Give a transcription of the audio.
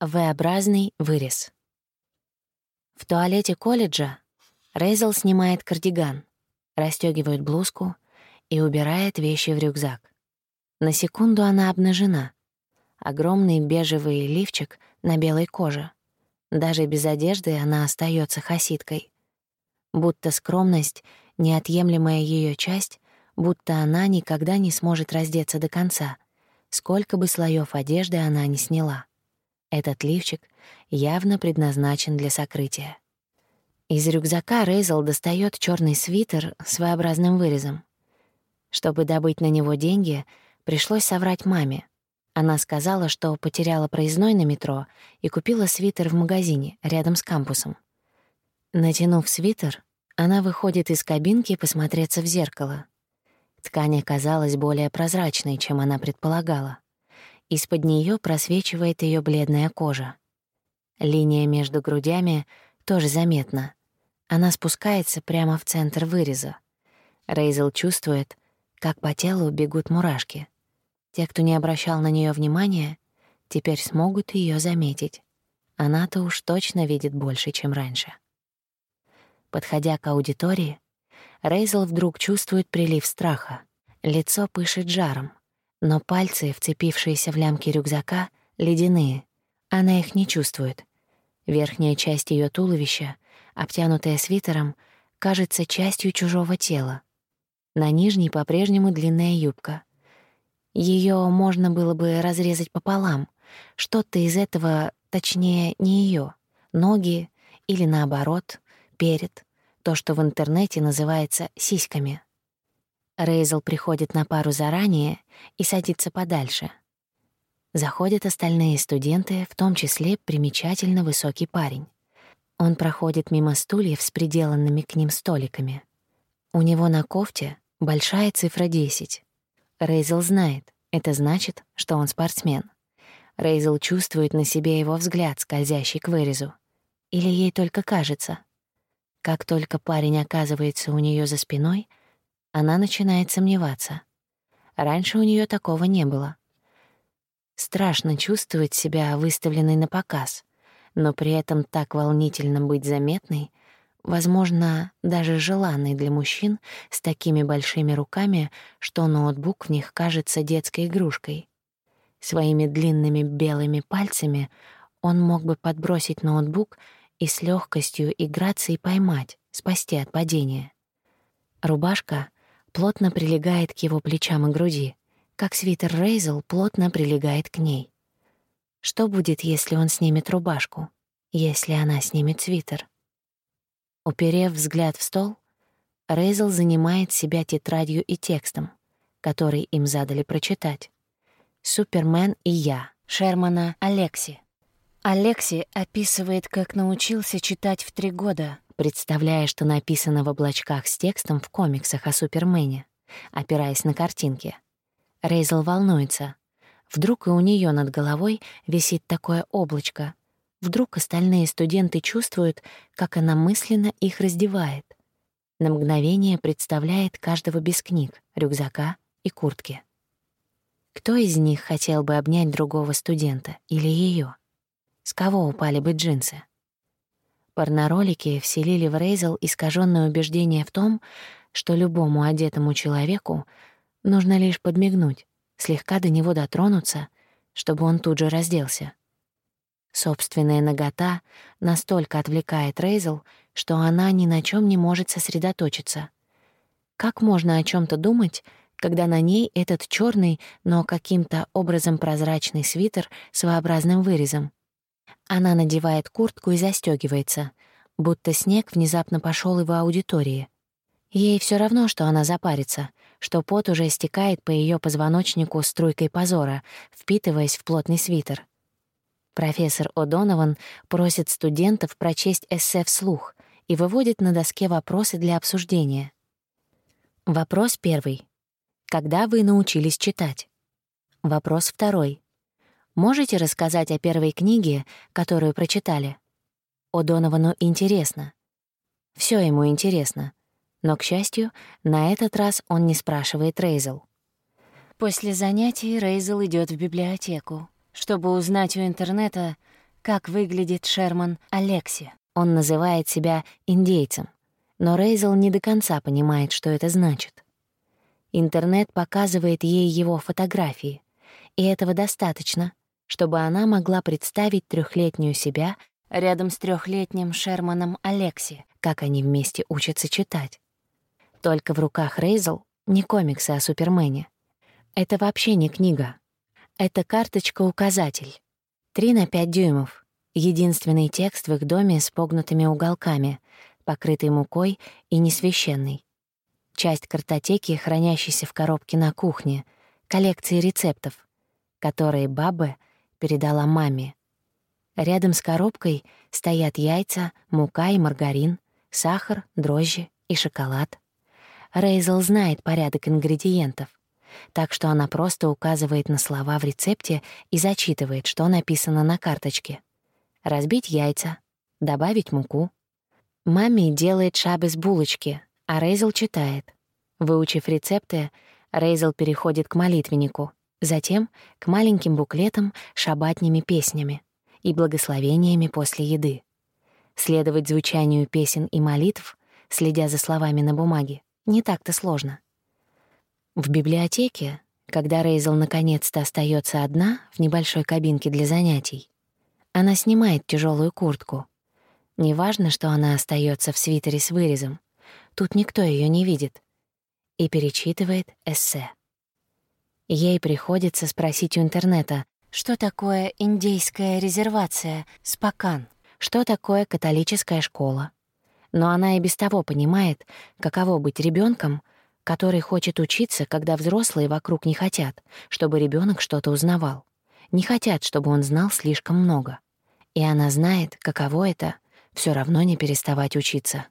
V-образный вырез. В туалете колледжа Рейзел снимает кардиган, расстёгивает блузку и убирает вещи в рюкзак. На секунду она обнажена. Огромный бежевый лифчик на белой коже. Даже без одежды она остается хасидкой. Будто скромность — неотъемлемая ее часть, будто она никогда не сможет раздеться до конца, сколько бы слоев одежды она ни сняла. Этот лифчик явно предназначен для сокрытия. Из рюкзака Рейзел достает черный свитер с своеобразным вырезом. Чтобы добыть на него деньги, пришлось соврать маме. Она сказала, что потеряла проездной на метро и купила свитер в магазине рядом с кампусом. Натянув свитер, она выходит из кабинки посмотреться в зеркало. Ткань оказалась более прозрачной, чем она предполагала. Из-под нее просвечивает ее бледная кожа. Линия между грудями тоже заметна. Она спускается прямо в центр выреза. Рейзел чувствует, как по телу бегут мурашки. Те, кто не обращал на нее внимания, теперь смогут ее заметить. Она-то уж точно видит больше, чем раньше. Подходя к аудитории, Рейзел вдруг чувствует прилив страха. Лицо пышет жаром. Но пальцы, вцепившиеся в лямки рюкзака, ледяные. Она их не чувствует. Верхняя часть ее туловища, обтянутая свитером, кажется частью чужого тела. На нижней по-прежнему длинная юбка. Ее можно было бы разрезать пополам. Что-то из этого, точнее, не ее, ноги или наоборот, перед, то, что в интернете называется сиськами. Рейзел приходит на пару заранее и садится подальше. Заходят остальные студенты, в том числе примечательно высокий парень. Он проходит мимо стульев с приделанными к ним столиками. У него на кофте большая цифра 10. Рейзел знает, это значит, что он спортсмен. Рейзел чувствует на себе его взгляд, скользящий к вырезу. Или ей только кажется. Как только парень оказывается у нее за спиной, она начинает сомневаться. Раньше у нее такого не было. Страшно чувствовать себя выставленной на показ, но при этом так волнительно быть заметной, возможно, даже желанной для мужчин с такими большими руками, что ноутбук в них кажется детской игрушкой. Своими длинными белыми пальцами он мог бы подбросить ноутбук и с легкостью и грацией поймать, спасти от падения. Рубашка плотно прилегает к его плечам и груди, как свитер Рейзел плотно прилегает к ней. Что будет, если он снимет рубашку, если она снимет свитер? Уперев взгляд в стол, Рейзел занимает себя тетрадью и текстом, который им задали прочитать. «Супермен и я» Шермана Алекси. Алекси описывает, как научился читать в три года, представляя, что написано в облачках с текстом в комиксах о Супермене, опираясь на картинки. Рейзел волнуется. Вдруг и у нее над головой висит такое облачко. Вдруг остальные студенты чувствуют, как она мысленно их раздевает. На мгновение представляет каждого без книг, рюкзака и куртки. Кто из них хотел бы обнять другого студента или ее? С кого упали бы джинсы? Порноролики вселили в Рейзел искаженное убеждение в том, что любому одетому человеку нужно лишь подмигнуть, слегка до него дотронуться, чтобы он тут же разделся. Собственная нагота настолько отвлекает Рейзел, что она ни на чем не может сосредоточиться. Как можно о чем то думать, когда на ней этот черный, но каким-то образом прозрачный свитер с своеобразным вырезом? Она надевает куртку и застегивается, будто снег внезапно пошел в аудитории. Ей все равно, что она запарится, что пот уже стекает по ее позвоночнику струйкой позора, впитываясь в плотный свитер. Профессор О'Донован просит студентов прочесть эссе вслух и выводит на доске вопросы для обсуждения. Вопрос первый. Когда вы научились читать? Вопрос второй. Можете рассказать о первой книге, которую прочитали? О Доновану интересно. Все ему интересно. Но, к счастью, на этот раз он не спрашивает Рейзел. После занятий Рейзел идет в библиотеку, чтобы узнать у интернета, как выглядит Шерман Алекси. Он называет себя индейцем, но Рейзел не до конца понимает, что это значит. Интернет показывает ей его фотографии, и этого достаточно, чтобы она могла представить трехлетнюю себя рядом с трехлетним Шерманом Алекси, как они вместе учатся читать. Только в руках Рейзел не комиксы о Супермене. Это вообще не книга. Это карточка-указатель. 3 на 5 дюймов. Единственный текст в их доме с погнутыми уголками, покрытый мукой и несвященный. Часть картотеки, хранящейся в коробке на кухне, коллекции рецептов, которые баба передала маме. Рядом с коробкой стоят яйца, мука и маргарин, сахар, дрожжи и шоколад. Рейзел знает порядок ингредиентов, так что она просто указывает на слова в рецепте и зачитывает, что написано на карточке. Разбить яйца, добавить муку. Маме делает шабы с булочки, а Рейзел читает. Выучив рецепты, Рейзел переходит к молитвеннику, затем к маленьким буклетам шабатными песнями и благословениями после еды. Следовать звучанию песен и молитв, следя за словами на бумаге, не так-то сложно. В библиотеке, когда Рейзел наконец-то остается одна в небольшой кабинке для занятий, она снимает тяжелую куртку. Неважно, что она остается в свитере с вырезом, тут никто ее не видит, и перечитывает эссе. Ей приходится спросить у интернета, что такое индейская резервация, спакан, что такое католическая школа, но она и без того понимает, каково быть ребенком, который хочет учиться, когда взрослые вокруг не хотят, чтобы ребенок что-то узнавал. Не хотят, чтобы он знал слишком много. И она знает, каково это — все равно не переставать учиться.